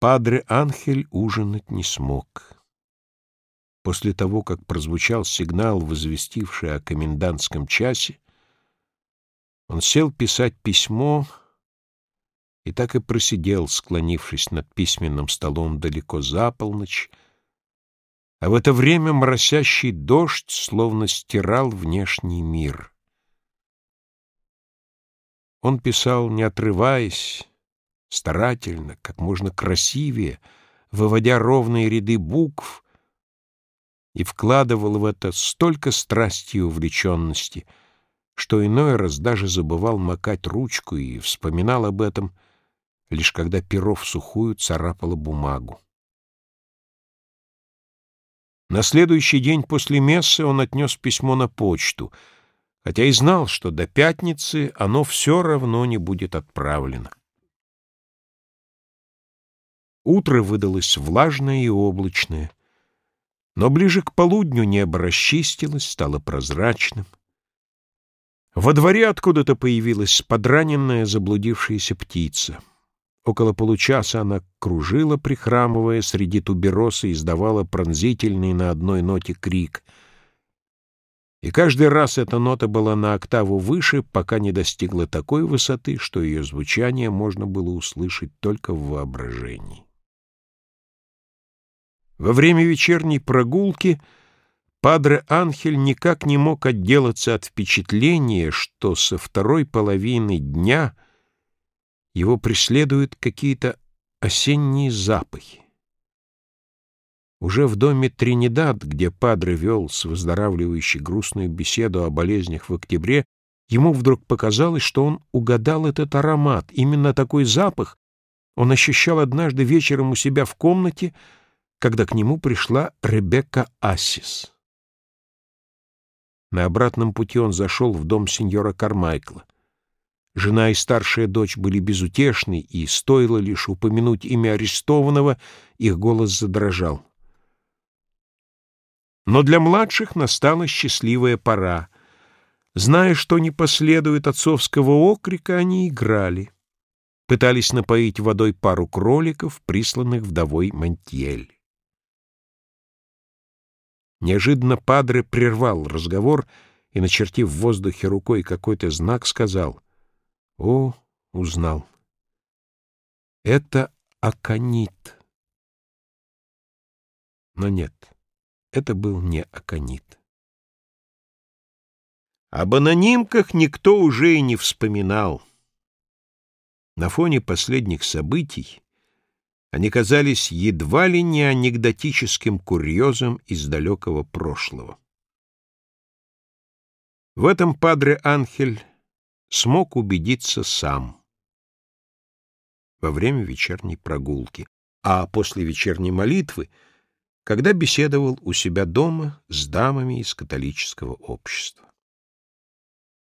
Падре Анхель ужинать не смог. После того, как прозвучал сигнал, возвестивший о комендантском часе, он сел писать письмо и так и просидел, склонившись над письменным столом далеко за полночь, а в это время моросящий дождь словно стирал внешний мир. Он писал, не отрываясь, старательно, как можно красивее, выводя ровные ряды букв, и вкладывал в это столько страсти и увлеченности, что иной раз даже забывал макать ручку и вспоминал об этом, лишь когда перо в сухую царапало бумагу. На следующий день после мессы он отнес письмо на почту, хотя и знал, что до пятницы оно все равно не будет отправлено. Утро выдалось влажное и облачное, но ближе к полудню небо расчистилось, стало прозрачным. Во дворе откуда-то появилась подраненная заблудившаяся птица. Около получаса она кружила, прихрамывая среди тубероса, издавала пронзительный на одной ноте крик. И каждый раз эта нота была на октаву выше, пока не достигла такой высоты, что ее звучание можно было услышать только в воображении. Во время вечерней прогулки Падре Анхель никак не мог отделаться от впечатления, что со второй половины дня его преследуют какие-то осенние запахи. Уже в доме Тринидад, где Падре вел с выздоравливающей грустную беседу о болезнях в октябре, ему вдруг показалось, что он угадал этот аромат. Именно такой запах он ощущал однажды вечером у себя в комнате, когда к нему пришла Ребекка Ассис. На обратном пути он зашел в дом сеньора Кармайкла. Жена и старшая дочь были безутешны, и стоило лишь упомянуть имя арестованного, их голос задрожал. Но для младших настала счастливая пора. Зная, что не последует отцовского окрика, они играли. Пытались напоить водой пару кроликов, присланных вдовой Монтьель. Неожиданно Падре прервал разговор и, начертив в воздухе рукой какой-то знак, сказал «О, узнал! Это аконит!» Но нет, это был не аконит. Об анонимках никто уже и не вспоминал. На фоне последних событий они казались едва ли не анекдотическим курьезом из далекого прошлого. В этом Падре Анхель смог убедиться сам во время вечерней прогулки, а после вечерней молитвы, когда беседовал у себя дома с дамами из католического общества.